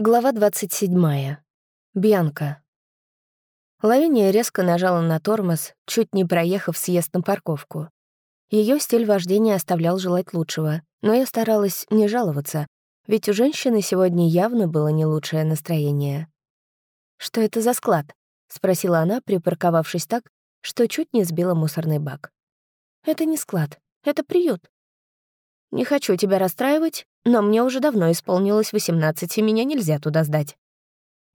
Глава 27. Бьянка. Лавиния резко нажала на тормоз, чуть не проехав съезд на парковку. Ее стиль вождения оставлял желать лучшего, но я старалась не жаловаться, ведь у женщины сегодня явно было не лучшее настроение. «Что это за склад?» — спросила она, припарковавшись так, что чуть не сбила мусорный бак. «Это не склад, это приют». «Не хочу тебя расстраивать, но мне уже давно исполнилось 18, и меня нельзя туда сдать.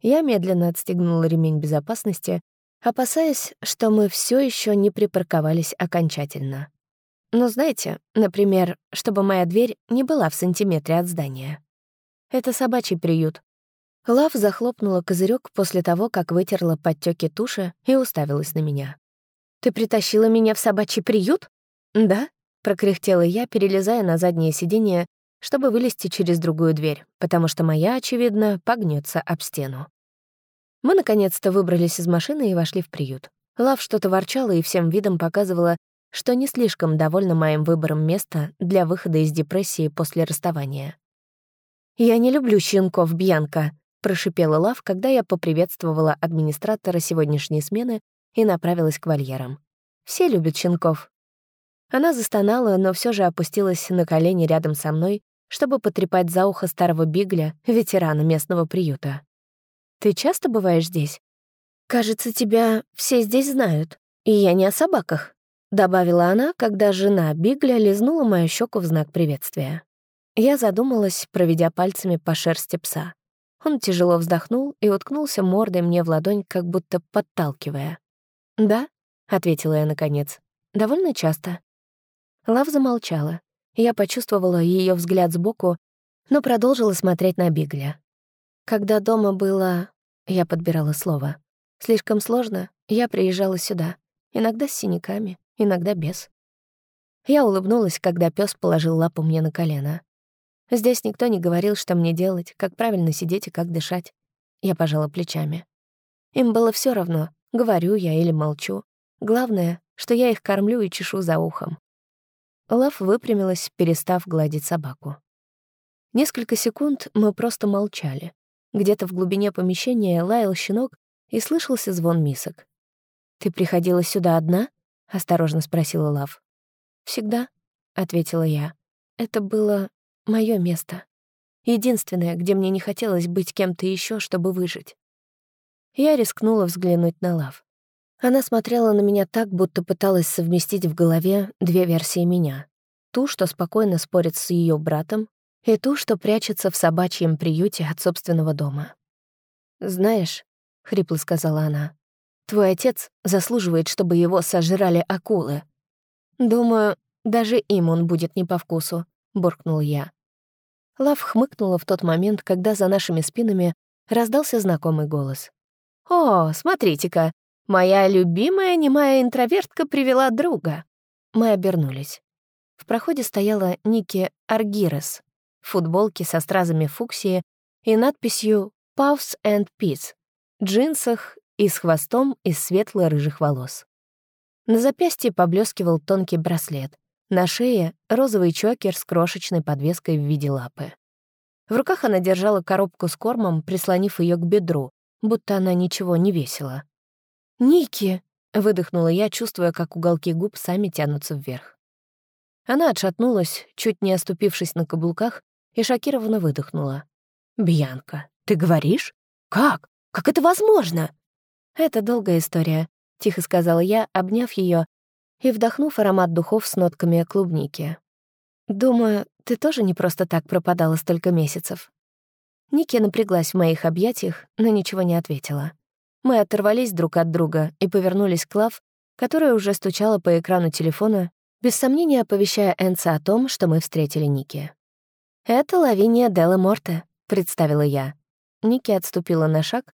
Я медленно отстегнула ремень безопасности, опасаясь, что мы все еще не припарковались окончательно. Но знаете, например, чтобы моя дверь не была в сантиметре от здания. Это собачий приют. Лав захлопнула козырек после того, как вытерла подтеки туши и уставилась на меня. «Ты притащила меня в собачий приют?» «Да», — прокряхтела я, перелезая на заднее сиденье чтобы вылезти через другую дверь, потому что моя, очевидно, погнется об стену. Мы наконец-то выбрались из машины и вошли в приют. Лав что-то ворчала и всем видом показывала, что не слишком довольна моим выбором места для выхода из депрессии после расставания. «Я не люблю щенков, Бьянка», — прошипела Лав, когда я поприветствовала администратора сегодняшней смены и направилась к вольерам. «Все любят щенков». Она застонала, но все же опустилась на колени рядом со мной чтобы потрепать за ухо старого Бигля, ветерана местного приюта. «Ты часто бываешь здесь?» «Кажется, тебя все здесь знают, и я не о собаках», — добавила она, когда жена Бигля лизнула мою щеку в знак приветствия. Я задумалась, проведя пальцами по шерсти пса. Он тяжело вздохнул и уткнулся мордой мне в ладонь, как будто подталкивая. «Да», — ответила я наконец, — «довольно часто». Лав замолчала, я почувствовала ее взгляд сбоку, но продолжила смотреть на Бигля. Когда дома было... Я подбирала слово. Слишком сложно, я приезжала сюда. Иногда с синяками, иногда без. Я улыбнулась, когда пес положил лапу мне на колено. Здесь никто не говорил, что мне делать, как правильно сидеть и как дышать. Я пожала плечами. Им было все равно, говорю я или молчу. Главное, что я их кормлю и чешу за ухом. Лав выпрямилась, перестав гладить собаку. Несколько секунд мы просто молчали. Где-то в глубине помещения лаял щенок и слышался звон мисок. «Ты приходила сюда одна?» — осторожно спросила Лав. «Всегда», — ответила я. «Это было мое место. Единственное, где мне не хотелось быть кем-то еще, чтобы выжить». Я рискнула взглянуть на Лав. Она смотрела на меня так, будто пыталась совместить в голове две версии меня. Ту, что спокойно спорит с ее братом, и ту, что прячется в собачьем приюте от собственного дома. «Знаешь», — хрипло сказала она, — «твой отец заслуживает, чтобы его сожрали акулы». «Думаю, даже им он будет не по вкусу», — буркнул я. Лав хмыкнула в тот момент, когда за нашими спинами раздался знакомый голос. «О, смотрите-ка, Моя любимая немая интровертка привела друга. Мы обернулись. В проходе стояла Ники Аргирес в футболке со стразами фуксии и надписью «Puffs and Peace», джинсах и с хвостом из светло-рыжих волос. На запястье поблескивал тонкий браслет, на шее — розовый чокер с крошечной подвеской в виде лапы. В руках она держала коробку с кормом, прислонив ее к бедру, будто она ничего не весила. «Ники!» — выдохнула я, чувствуя, как уголки губ сами тянутся вверх. Она отшатнулась, чуть не оступившись на каблуках, и шокированно выдохнула. «Бьянка, ты говоришь? Как? Как это возможно?» «Это долгая история», — тихо сказала я, обняв ее и вдохнув аромат духов с нотками клубники. «Думаю, ты тоже не просто так пропадала столько месяцев». Ники напряглась в моих объятиях, но ничего не ответила. Мы оторвались друг от друга и повернулись к Лав, которая уже стучала по экрану телефона, без сомнения оповещая Энца о том, что мы встретили Ники. «Это Лавиния Делла Морте», — представила я. Ники отступила на шаг,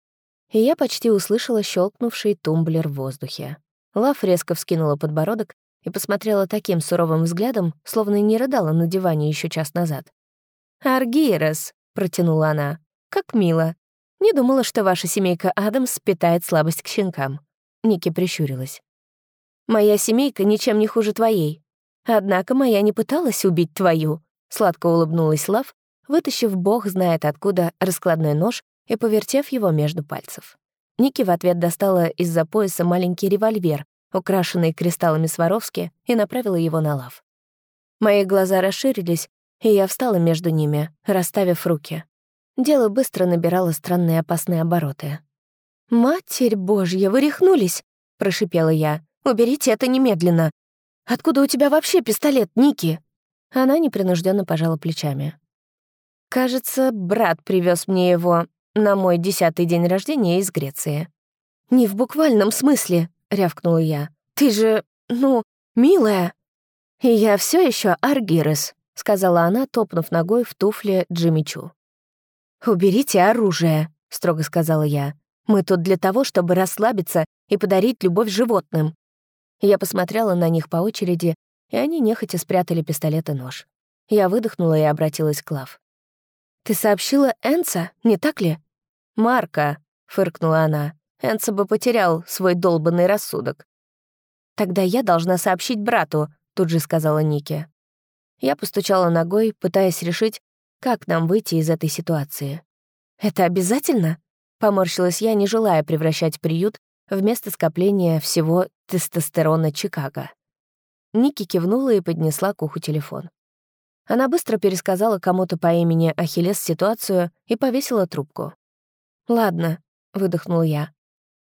и я почти услышала щелкнувший тумблер в воздухе. Лав резко вскинула подбородок и посмотрела таким суровым взглядом, словно не рыдала на диване еще час назад. «Аргирос», — протянула она, — «как мило. Не думала, что ваша семейка Адамс питает слабость к щенкам». Ники прищурилась. «Моя семейка ничем не хуже твоей. Однако моя не пыталась убить твою», — сладко улыбнулась Лав, вытащив бог знает откуда раскладной нож и повертев его между пальцев. Ники в ответ достала из-за пояса маленький револьвер, украшенный кристаллами Сваровски, и направила его на лав. Мои глаза расширились, и я встала между ними, расставив руки. Дело быстро набирало странные опасные обороты. «Матерь Божья, вы рехнулись!» — прошипела я. «Уберите это немедленно! Откуда у тебя вообще пистолет, Ники?» Она непринужденно пожала плечами. «Кажется, брат привез мне его на мой десятый день рождения из Греции». «Не в буквальном смысле», — рявкнула я. «Ты же, ну, милая». «И я все еще Аргирес», — сказала она, топнув ногой в туфле Джимми Чу. «Уберите оружие», — строго сказала я. «Мы тут для того, чтобы расслабиться и подарить любовь животным». Я посмотрела на них по очереди, и они нехотя спрятали пистолет и нож. Я выдохнула и обратилась к Лав. «Ты сообщила Энца, не так ли?» «Марка», — фыркнула она. «Энца бы потерял свой долбанный рассудок». «Тогда я должна сообщить брату», — тут же сказала Ники. Я постучала ногой, пытаясь решить, как нам выйти из этой ситуации. «Это обязательно?» — поморщилась я, не желая превращать приют в место скопления всего тестостерона Чикаго. Ники кивнула и поднесла к уху телефон. Она быстро пересказала кому-то по имени Ахиллес ситуацию и повесила трубку. «Ладно», — выдохнул я.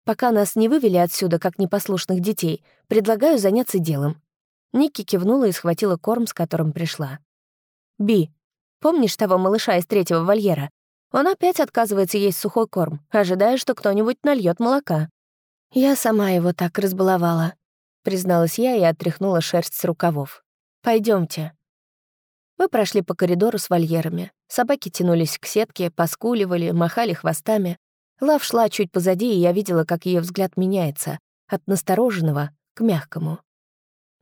«Пока нас не вывели отсюда, как непослушных детей, предлагаю заняться делом». Ники кивнула и схватила корм, с которым пришла. «Би, помнишь того малыша из третьего вольера? Он опять отказывается есть сухой корм, ожидая, что кто-нибудь нальет молока. Я сама его так разбаловала. — призналась я и отряхнула шерсть с рукавов. Пойдемте. Мы прошли по коридору с вольерами. Собаки тянулись к сетке, поскуливали, махали хвостами. Лав шла чуть позади, и я видела, как ее взгляд меняется от настороженного к мягкому.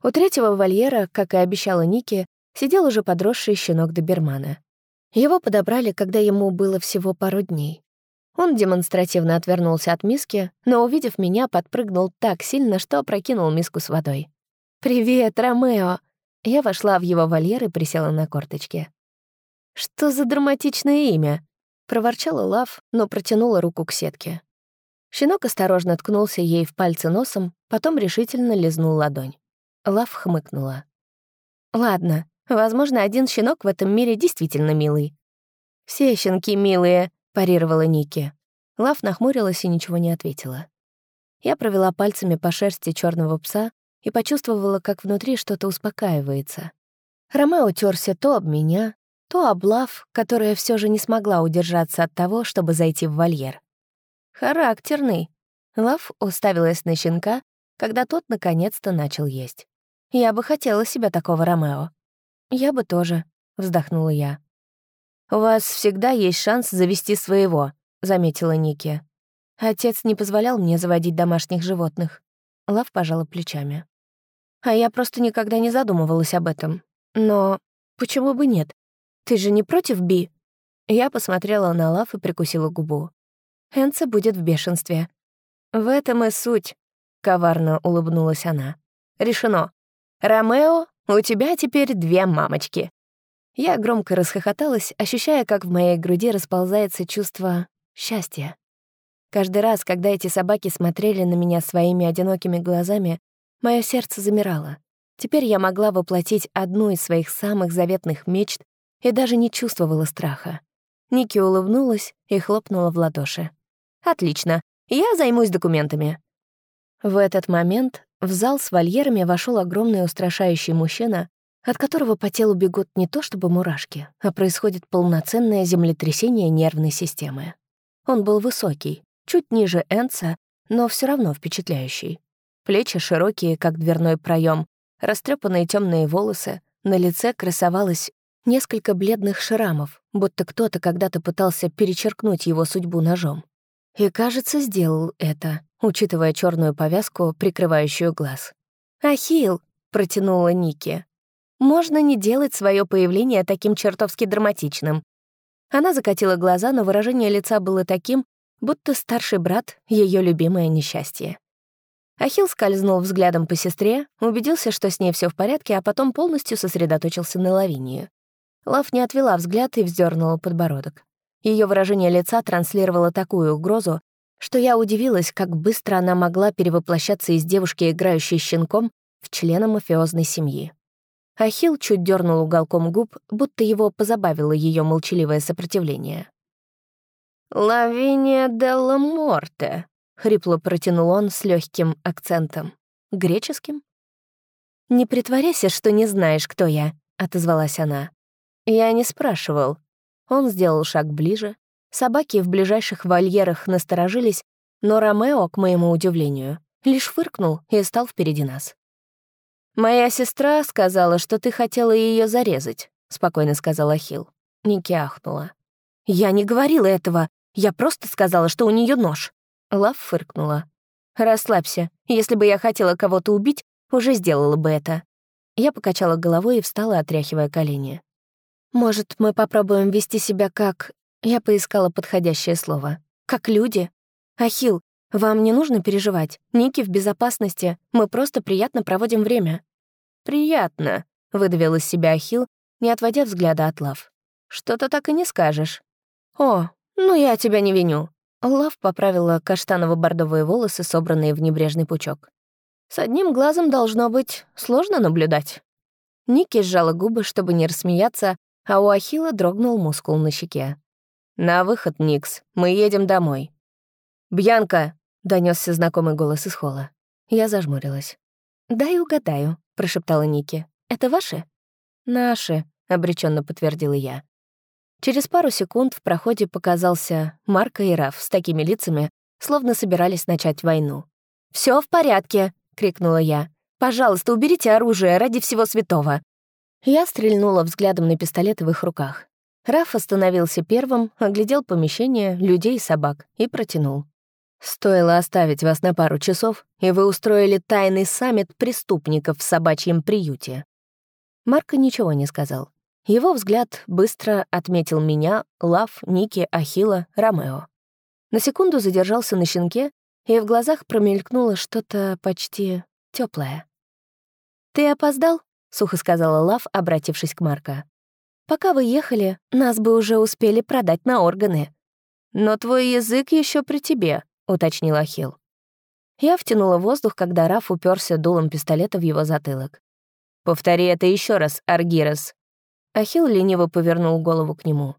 У третьего вольера, как и обещала Ники, сидел уже подросший щенок добермана. Его подобрали, когда ему было всего пару дней. Он демонстративно отвернулся от миски, но, увидев меня, подпрыгнул так сильно, что опрокинул миску с водой. «Привет, Ромео!» Я вошла в его вольер и присела на корточки. «Что за драматичное имя?» — проворчала Лав, но протянула руку к сетке. Щенок осторожно ткнулся ей в пальцы носом, потом решительно лизнул ладонь. Лав хмыкнула. «Ладно, возможно, один щенок в этом мире действительно милый». «Все щенки милые», — парировала Ники. Лав нахмурилась и ничего не ответила. Я провела пальцами по шерсти черного пса и почувствовала, как внутри что-то успокаивается. Ромео утерся то об меня, то об Лав, которая все же не смогла удержаться от того, чтобы зайти в вольер. «Характерный». Лав уставилась на щенка, когда тот наконец-то начал есть. «Я бы хотела себя такого Ромео». «Я бы тоже», — вздохнула я. «У вас всегда есть шанс завести своего», — заметила Ники. «Отец не позволял мне заводить домашних животных». Лав пожала плечами. «А я просто никогда не задумывалась об этом. Но почему бы нет? Ты же не против Би?» Я посмотрела на Лав и прикусила губу. Энца будет в бешенстве. «В этом и суть», — коварно улыбнулась она. «Решено. Ромео, у тебя теперь две мамочки. Я громко расхохоталась, ощущая, как в моей груди расползается чувство счастья. Каждый раз, когда эти собаки смотрели на меня своими одинокими глазами, мое сердце замирало. Теперь я могла воплотить одну из своих самых заветных мечт и даже не чувствовала страха. Ники улыбнулась и хлопнула в ладоши. «Отлично, я займусь документами». В этот момент в зал с вольерами вошел огромный устрашающий мужчина от которого по телу бегут не то чтобы мурашки, а происходит полноценное землетрясение нервной системы. Он был высокий, чуть ниже Энца, но все равно впечатляющий. Плечи широкие, как дверной проем, растрепанные темные волосы, на лице красовалось несколько бледных шрамов, будто кто-то когда-то пытался перечеркнуть его судьбу ножом. И, кажется, сделал это, учитывая черную повязку, прикрывающую глаз. «Ахилл!» — протянула Ники. Можно не делать свое появление таким чертовски драматичным. Она закатила глаза, но выражение лица было таким, будто старший брат — ее любимое несчастье. Ахилл скользнул взглядом по сестре, убедился, что с ней все в порядке, а потом полностью сосредоточился на Лавинии. Лав не отвела взгляд и вздернула подбородок. Ее выражение лица транслировало такую угрозу, что я удивилась, как быстро она могла перевоплощаться из девушки, играющей щенком, в члена мафиозной семьи. Ахилл чуть дернул уголком губ, будто его позабавило ее молчаливое сопротивление. «Лавиния делла Морте», — хрипло протянул он с легким акцентом. «Греческим?» «Не притворяйся, что не знаешь, кто я», — отозвалась она. «Я не спрашивал». Он сделал шаг ближе. Собаки в ближайших вольерах насторожились, но Ромео, к моему удивлению, лишь фыркнул и стал впереди нас. «Моя сестра сказала, что ты хотела ее зарезать», — спокойно сказала Хил. Ники ахнула. «Я не говорила этого. Я просто сказала, что у нее нож». Лав фыркнула. «Расслабься. Если бы я хотела кого-то убить, уже сделала бы это». Я покачала головой и встала, отряхивая колени. «Может, мы попробуем вести себя как...» Я поискала подходящее слово. «Как люди? Ахил, вам не нужно переживать. Ники в безопасности. Мы просто приятно проводим время». «Приятно», — выдавил из себя Ахилл, не отводя взгляда от Лав. «Что-то так и не скажешь». «О, ну я тебя не виню». Лав поправила каштаново-бордовые волосы, собранные в небрежный пучок. «С одним глазом должно быть сложно наблюдать». Ники сжала губы, чтобы не рассмеяться, а у Ахила дрогнул мускул на щеке. «На выход, Никс, мы едем домой». «Бьянка!» — донесся знакомый голос из холла. Я зажмурилась. «Дай угадаю», прошептала Ники. «Это ваши?» «Наши», — обреченно подтвердила я. Через пару секунд в проходе показался Марка и Раф с такими лицами, словно собирались начать войну. Все в порядке!» — крикнула я. «Пожалуйста, уберите оружие ради всего святого!» Я стрельнула взглядом на пистолеты в их руках. Раф остановился первым, оглядел помещение, людей и собак и протянул. Стоило оставить вас на пару часов, и вы устроили тайный саммит преступников в собачьем приюте. Марко ничего не сказал. Его взгляд быстро отметил меня, Лав, Ники, Ахила, Ромео. На секунду задержался на щенке, и в глазах промелькнуло что-то почти теплое. «Ты опоздал?» — сухо сказала Лав, обратившись к Марко. «Пока вы ехали, нас бы уже успели продать на органы. Но твой язык еще при тебе», уточнил Ахилл. Я втянула воздух, когда Раф уперся дулом пистолета в его затылок. «Повтори это еще раз, Аргирос». Ахилл лениво повернул голову к нему.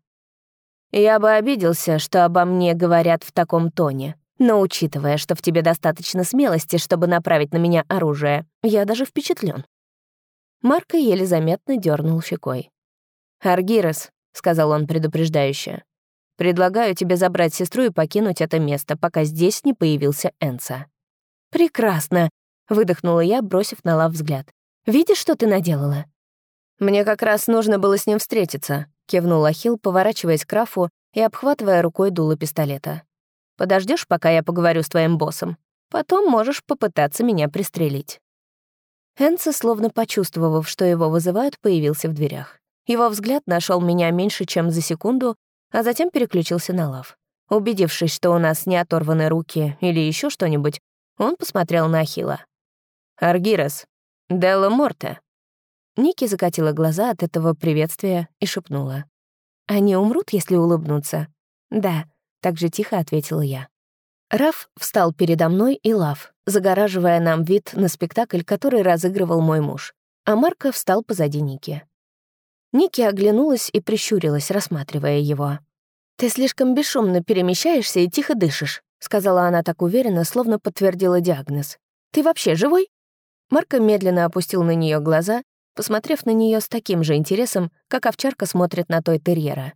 «Я бы обиделся, что обо мне говорят в таком тоне, но учитывая, что в тебе достаточно смелости, чтобы направить на меня оружие, я даже впечатлен. Марко еле заметно дернул щекой. «Аргирос», — сказал он предупреждающе, Предлагаю тебе забрать сестру и покинуть это место, пока здесь не появился Энса». «Прекрасно», — выдохнула я, бросив на лав взгляд. «Видишь, что ты наделала?» «Мне как раз нужно было с ним встретиться», — кивнул Ахилл, поворачиваясь к Рафу и обхватывая рукой дуло пистолета. Подождешь, пока я поговорю с твоим боссом? Потом можешь попытаться меня пристрелить». Энса, словно почувствовав, что его вызывают, появился в дверях. Его взгляд нашел меня меньше, чем за секунду, а затем переключился на лав. Убедившись, что у нас не оторваны руки или еще что-нибудь, он посмотрел на Ахила. «Аргирос, Делла Морте». Ники закатила глаза от этого приветствия и шепнула. «Они умрут, если улыбнуться?» «Да», — так же тихо ответила я. Раф встал передо мной и Лав, загораживая нам вид на спектакль, который разыгрывал мой муж, а Марко встал позади Ники. Ники оглянулась и прищурилась, рассматривая его. «Ты слишком бесшумно перемещаешься и тихо дышишь», сказала она так уверенно, словно подтвердила диагноз. «Ты вообще живой?» Марко медленно опустил на нее глаза, посмотрев на нее с таким же интересом, как овчарка смотрит на той терьера.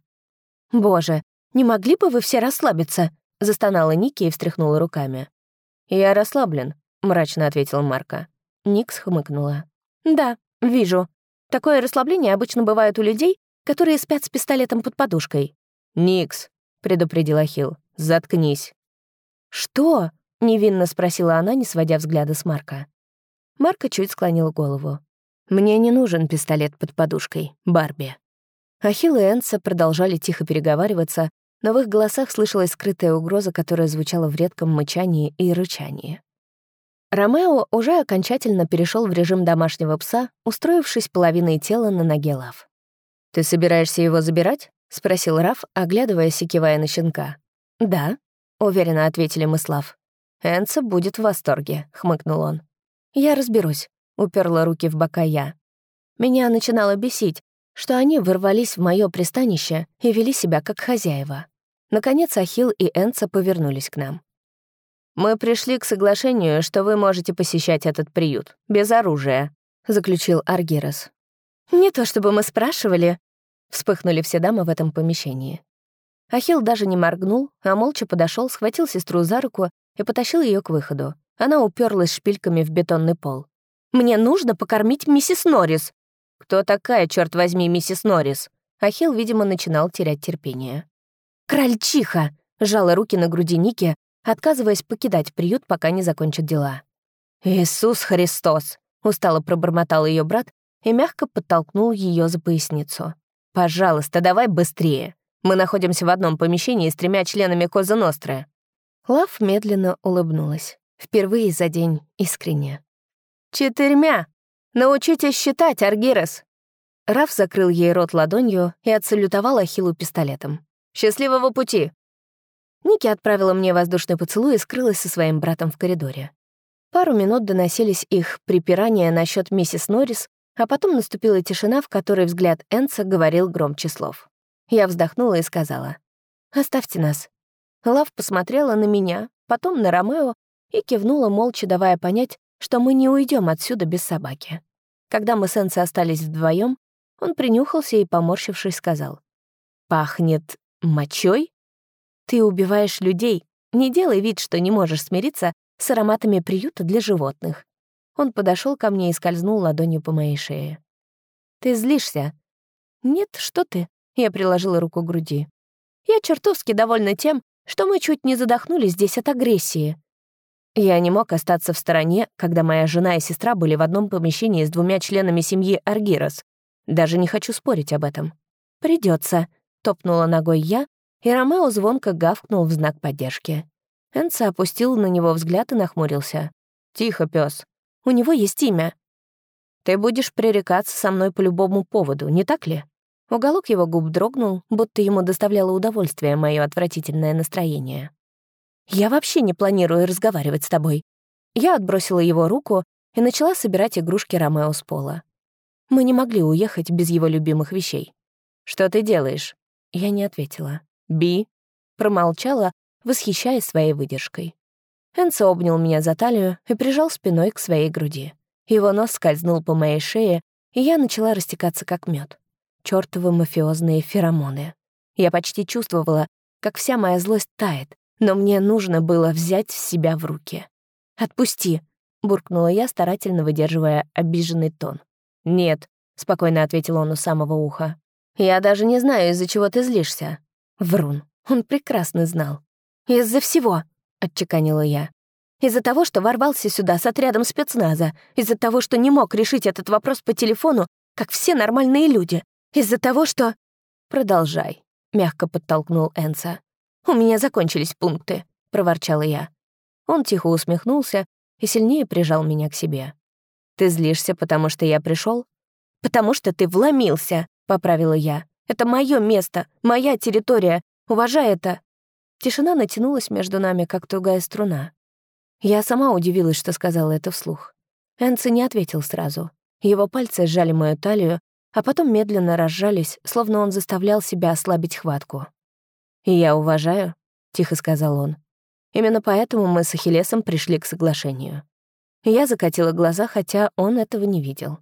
«Боже, не могли бы вы все расслабиться?» — застонала Ники и встряхнула руками. «Я расслаблен», — мрачно ответил Марко. Никс хмыкнула. «Да, вижу. Такое расслабление обычно бывает у людей, которые спят с пистолетом под подушкой. «Никс», — предупредил Ахилл, — «заткнись». «Что?» — невинно спросила она, не сводя взгляда с Марка. Марка чуть склонил голову. «Мне не нужен пистолет под подушкой, Барби». Ахилл и Энса продолжали тихо переговариваться, но в их голосах слышалась скрытая угроза, которая звучала в редком мычании и рычании. Ромео уже окончательно перешел в режим домашнего пса, устроившись половиной тела на ноге лав. «Ты собираешься его забирать?» — спросил Раф, оглядываясь и кивая на щенка. «Да», — уверенно ответили мы Слав. «Энца будет в восторге», — хмыкнул он. «Я разберусь», — уперла руки в бока я. Меня начинало бесить, что они ворвались в мое пристанище и вели себя как хозяева. Наконец Ахил и Энца повернулись к нам. «Мы пришли к соглашению, что вы можете посещать этот приют, без оружия», — заключил Аргирос. «Не то чтобы мы спрашивали», — вспыхнули все дамы в этом помещении. Ахил даже не моргнул, а молча подошел, схватил сестру за руку и потащил ее к выходу. Она уперлась шпильками в бетонный пол. «Мне нужно покормить миссис Норрис», «Кто такая, черт возьми, миссис Норрис?» Ахилл, видимо, начинал терять терпение. «Крольчиха!» — жала руки на груди Ники, отказываясь покидать приют, пока не закончат дела. «Иисус Христос!» — устало пробормотал ее брат и мягко подтолкнул ее за поясницу. «Пожалуйста, давай быстрее. Мы находимся в одном помещении с тремя членами Коза Ностры». Лав медленно улыбнулась. Впервые за день искренне. «Четырьмя!» «Научитесь считать, Аргирос!» Раф закрыл ей рот ладонью и отсалютовал Ахиллу пистолетом. «Счастливого пути!» Ники отправила мне воздушный поцелуй и скрылась со своим братом в коридоре. Пару минут доносились их припирания насчет миссис Норрис, а потом наступила тишина, в которой взгляд Энца говорил громче слов. Я вздохнула и сказала, «Оставьте нас». Лав посмотрела на меня, потом на Ромео и кивнула, молча давая понять, что мы не уйдем отсюда без собаки. Когда мы с Энси остались вдвоем, он принюхался и, поморщившись, сказал. «Пахнет мочой? Ты убиваешь людей. Не делай вид, что не можешь смириться с ароматами приюта для животных». Он подошел ко мне и скользнул ладонью по моей шее. «Ты злишься?» «Нет, что ты?» — я приложила руку к груди. «Я чертовски довольна тем, что мы чуть не задохнулись здесь от агрессии. Я не мог остаться в стороне, когда моя жена и сестра были в одном помещении с двумя членами семьи Аргирос. Даже не хочу спорить об этом. Придется, топнула ногой я, и Ромео звонко гавкнул в знак поддержки. Энца опустил на него взгляд и нахмурился. «Тихо, пес. У него есть имя. Ты будешь пререкаться со мной по любому поводу, не так ли?» Уголок его губ дрогнул, будто ему доставляло удовольствие мое отвратительное настроение. Я вообще не планирую разговаривать с тобой». Я отбросила его руку и начала собирать игрушки Ромео с пола. Мы не могли уехать без его любимых вещей. «Что ты делаешь?» Я не ответила. «Би?» Промолчала, восхищаясь своей выдержкой. Энцо обнял меня за талию и прижал спиной к своей груди. Его нос скользнул по моей шее, и я начала растекаться как мед. Чёртовы мафиозные феромоны. Я почти чувствовала, как вся моя злость тает, но мне нужно было взять себя в руки. «Отпусти», — буркнула я, старательно выдерживая обиженный тон. «Нет», — спокойно ответил он у самого уха. «Я даже не знаю, из-за чего ты злишься». Врун. Он прекрасно знал. «Из-за всего», — отчеканила я. «Из-за того, что ворвался сюда с отрядом спецназа, из-за того, что не мог решить этот вопрос по телефону, как все нормальные люди, из-за того, что...» «Продолжай», — мягко подтолкнул Энса. «У меня закончились пункты», — проворчала я. Он тихо усмехнулся и сильнее прижал меня к себе. «Ты злишься, потому что я пришел? «Потому что ты вломился», — поправила я. «Это мое место, моя территория. Уважай это». Тишина натянулась между нами, как тугая струна. Я сама удивилась, что сказала это вслух. Энси не ответил сразу. Его пальцы сжали мою талию, а потом медленно разжались, словно он заставлял себя ослабить хватку. «И я уважаю», — тихо сказал он. «Именно поэтому мы с Ахиллесом пришли к соглашению». Я закатила глаза, хотя он этого не видел.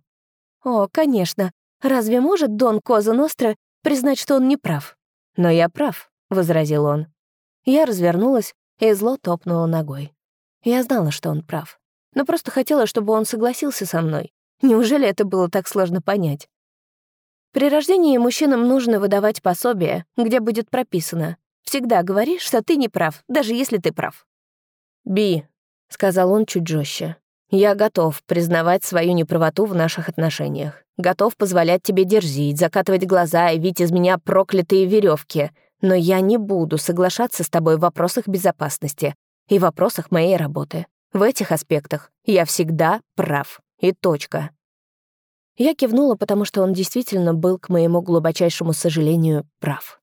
«О, конечно. Разве может Дон Коза Ностра признать, что он не прав?» «Но я прав», — возразил он. Я развернулась и зло топнула ногой. Я знала, что он прав, но просто хотела, чтобы он согласился со мной. Неужели это было так сложно понять? При рождении мужчинам нужно выдавать пособие, где будет прописано «Всегда говори, что ты не прав, даже если ты прав». «Би», — сказал он чуть жестче, — «я готов признавать свою неправоту в наших отношениях. Готов позволять тебе дерзить, закатывать глаза и видеть из меня проклятые веревки, но я не буду соглашаться с тобой в вопросах безопасности и вопросах моей работы. В этих аспектах я всегда прав. И точка. Я кивнула, потому что он действительно был, к моему глубочайшему сожалению, прав.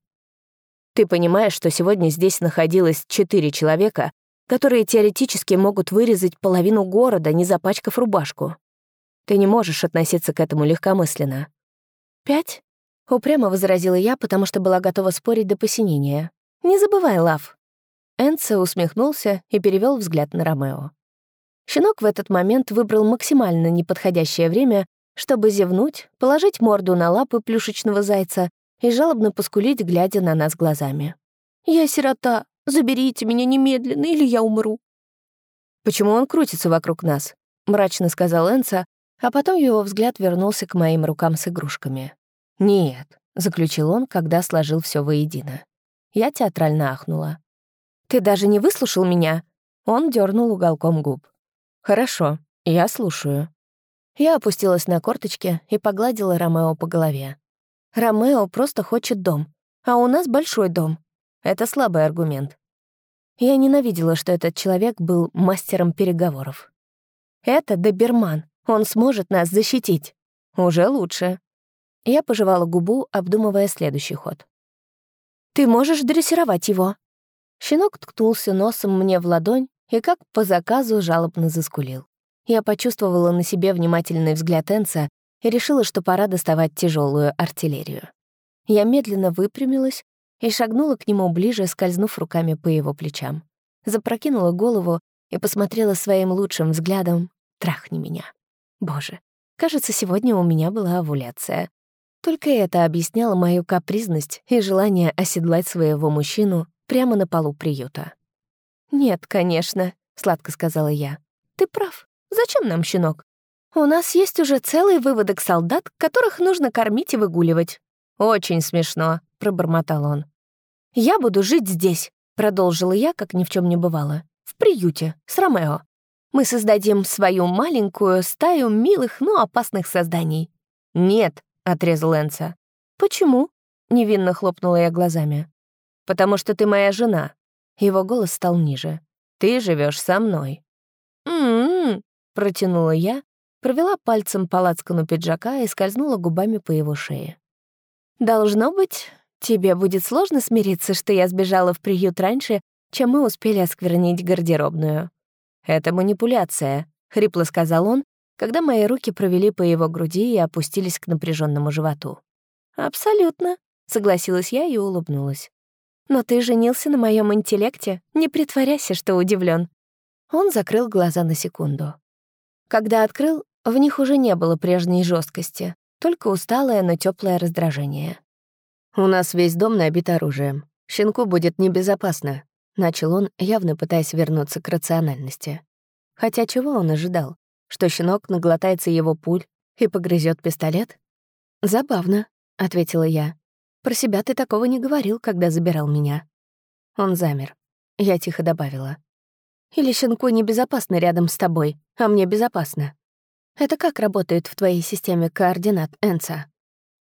Ты понимаешь, что сегодня здесь находилось четыре человека, которые теоретически могут вырезать половину города, не запачкав рубашку. Ты не можешь относиться к этому легкомысленно. «Пять?» — упрямо возразила я, потому что была готова спорить до посинения. «Не забывай, Лав». Энце усмехнулся и перевел взгляд на Ромео. Щенок в этот момент выбрал максимально неподходящее время, чтобы зевнуть, положить морду на лапы плюшечного зайца и жалобно поскулить, глядя на нас глазами. «Я сирота. Заберите меня немедленно, или я умру». «Почему он крутится вокруг нас?» — мрачно сказал Энца, а потом его взгляд вернулся к моим рукам с игрушками. «Нет», — заключил он, когда сложил все воедино. Я театрально ахнула. «Ты даже не выслушал меня?» Он дернул уголком губ. «Хорошо, я слушаю». Я опустилась на корточки и погладила Ромео по голове. «Ромео просто хочет дом, а у нас большой дом. Это слабый аргумент». Я ненавидела, что этот человек был мастером переговоров. «Это доберман. Он сможет нас защитить. Уже лучше». Я пожевала губу, обдумывая следующий ход. «Ты можешь дрессировать его». Щенок ткнулся носом мне в ладонь и как по заказу жалобно заскулил. Я почувствовала на себе внимательный взгляд Энца и решила, что пора доставать тяжелую артиллерию. Я медленно выпрямилась и шагнула к нему ближе, скользнув руками по его плечам. Запрокинула голову и посмотрела своим лучшим взглядом «Трахни меня». Боже, кажется, сегодня у меня была овуляция. Только это объясняло мою капризность и желание оседлать своего мужчину прямо на полу приюта. «Нет, конечно», — сладко сказала я. «Ты прав. Зачем нам щенок? У нас есть уже целый выводок солдат, которых нужно кормить и выгуливать». «Очень смешно», — пробормотал он. «Я буду жить здесь», — продолжила я, как ни в чем не бывало. «В приюте, с Ромео. Мы создадим свою маленькую стаю милых, но опасных созданий». «Нет», — отрезал Энса. «Почему?» — невинно хлопнула я глазами. «Потому что ты моя жена». Его голос стал ниже. «Ты живешь со мной». «М-м-м», протянула я, провела пальцем по лацкану пиджака и скользнула губами по его шее. «Должно быть, тебе будет сложно смириться, что я сбежала в приют раньше, чем мы успели осквернить гардеробную». «Это манипуляция», — хрипло сказал он, когда мои руки провели по его груди и опустились к напряженному животу. «Абсолютно», — согласилась я и улыбнулась. «Но ты женился на моем интеллекте, не притворяйся, что удивлен. Он закрыл глаза на секунду. Когда открыл, в них уже не было прежней жесткости, только усталое, но теплое раздражение. «У нас весь дом набит оружием. Щенку будет небезопасно», — начал он, явно пытаясь вернуться к рациональности. Хотя чего он ожидал? Что щенок наглотается его пуль и погрызет пистолет? «Забавно», — ответила я. «Про себя ты такого не говорил, когда забирал меня». Он замер. Я тихо добавила. «Или щенку небезопасно рядом с тобой, а мне безопасно. Это как работает в твоей системе координат, Энца?»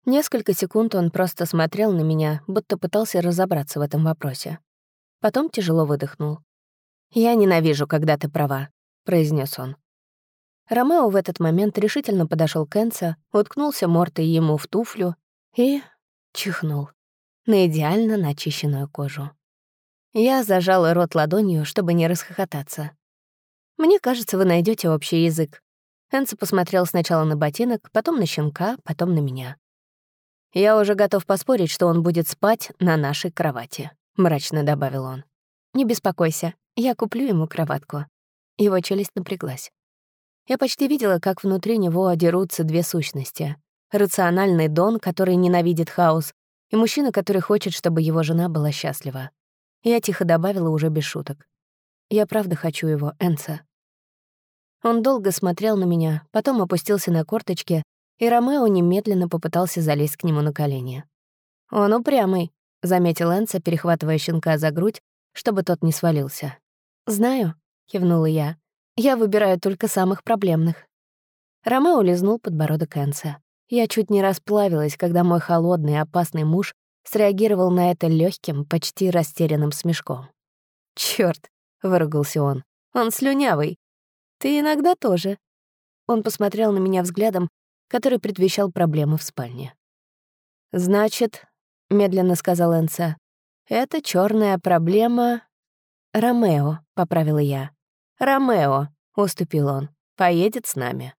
Несколько секунд он просто смотрел на меня, будто пытался разобраться в этом вопросе. Потом тяжело выдохнул. «Я ненавижу, когда ты права», — произнес он. Ромео в этот момент решительно подошел к Энце, уткнулся мордой ему в туфлю и чихнул на идеально начищенную кожу. Я зажала рот ладонью, чтобы не расхохотаться. «Мне кажется, вы найдете общий язык». Энце посмотрел сначала на ботинок, потом на щенка, потом на меня. «Я уже готов поспорить, что он будет спать на нашей кровати», — мрачно добавил он. «Не беспокойся, я куплю ему кроватку». Его челюсть напряглась. Я почти видела, как внутри него дерутся две сущности. Рациональный Дон, который ненавидит хаос, и мужчина, который хочет, чтобы его жена была счастлива. Я тихо добавила уже без шуток. Я правда хочу его, Энца. Он долго смотрел на меня, потом опустился на корточки и Ромео немедленно попытался залезть к нему на колени. «Он упрямый», — заметил Энца, перехватывая щенка за грудь, чтобы тот не свалился. «Знаю», — кивнула я. «Я выбираю только самых проблемных». Ромео лизнул подбородок Энца. Я чуть не расплавилась, когда мой холодный и опасный муж среагировал на это легким, почти растерянным смешком. «Чёрт!» — выругался он. «Он слюнявый. Ты иногда тоже». Он посмотрел на меня взглядом, который предвещал проблемы в спальне. «Значит», — медленно сказал Энца, — «это черная проблема...» «Ромео», — поправила я. «Ромео», — уступил он, — «поедет с нами».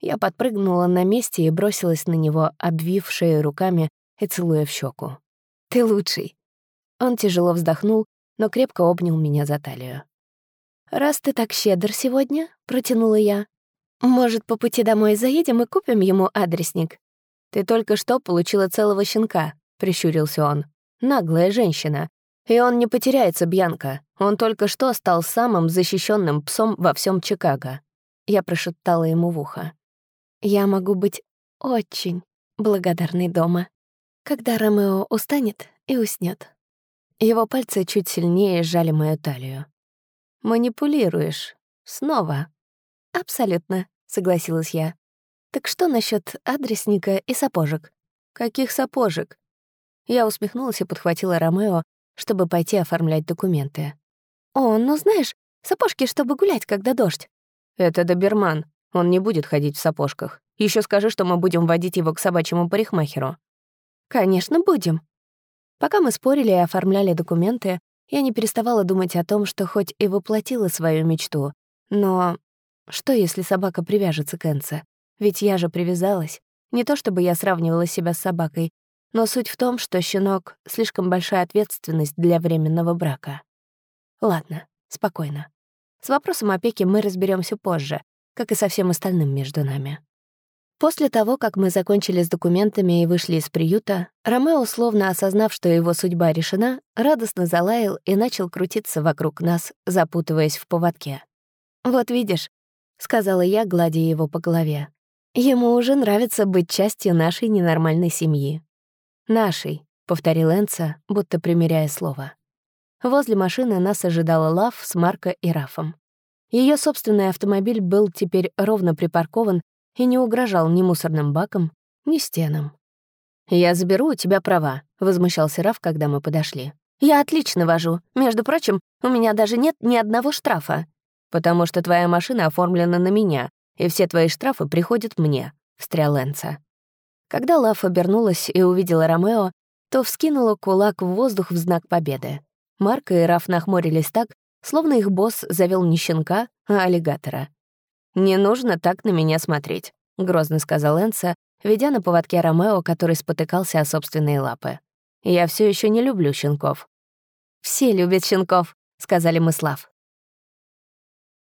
Я подпрыгнула на месте и бросилась на него, обвив шею руками и целуя в щеку. «Ты лучший». Он тяжело вздохнул, но крепко обнял меня за талию. «Раз ты так щедр сегодня», — протянула я, «может, по пути домой заедем и купим ему адресник?» «Ты только что получила целого щенка», — прищурился он. «Наглая женщина. И он не потеряется, Бьянка. Он только что стал самым защищенным псом во всем Чикаго». Я прошептала ему в ухо. «Я могу быть очень благодарной дома, когда Ромео устанет и уснет. Его пальцы чуть сильнее сжали мою талию. «Манипулируешь. Снова». «Абсолютно», — согласилась я. «Так что насчет адресника и сапожек?» «Каких сапожек?» Я усмехнулась и подхватила Ромео, чтобы пойти оформлять документы. «О, ну знаешь, сапожки, чтобы гулять, когда дождь». «Это доберман. Он не будет ходить в сапожках. Еще скажи, что мы будем водить его к собачьему парикмахеру». «Конечно, будем», Пока мы спорили и оформляли документы, я не переставала думать о том, что хоть и воплотила свою мечту, но что, если собака привяжется к Энце? Ведь я же привязалась. Не то чтобы я сравнивала себя с собакой, но суть в том, что щенок — слишком большая ответственность для временного брака. Ладно, спокойно. С вопросом опеки мы разберемся позже, как и со всем остальным между нами. После того, как мы закончили с документами и вышли из приюта, Ромео, словно осознав, что его судьба решена, радостно залаял и начал крутиться вокруг нас, запутываясь в поводке. «Вот видишь», — сказала я, гладя его по голове, «ему уже нравится быть частью нашей ненормальной семьи». «Нашей», — повторил Энца, будто примеряя слово. Возле машины нас ожидала Лав с Марко и Рафом. Ее собственный автомобиль был теперь ровно припаркован и не угрожал ни мусорным бакам, ни стенам. «Я заберу у тебя права», — возмущался Раф, когда мы подошли. «Я отлично вожу. Между прочим, у меня даже нет ни одного штрафа. Потому что твоя машина оформлена на меня, и все твои штрафы приходят мне», — встрял Энца. Когда Лав обернулась и увидела Ромео, то вскинула кулак в воздух в знак победы. Марк и Раф нахмурились так, словно их босс завел не щенка, а аллигатора. «Не нужно так на меня смотреть», — грозно сказал Энса, ведя на поводке Ромео, который спотыкался о собственные лапы. «Я все еще не люблю щенков». «Все любят щенков», — сказали мы Слав.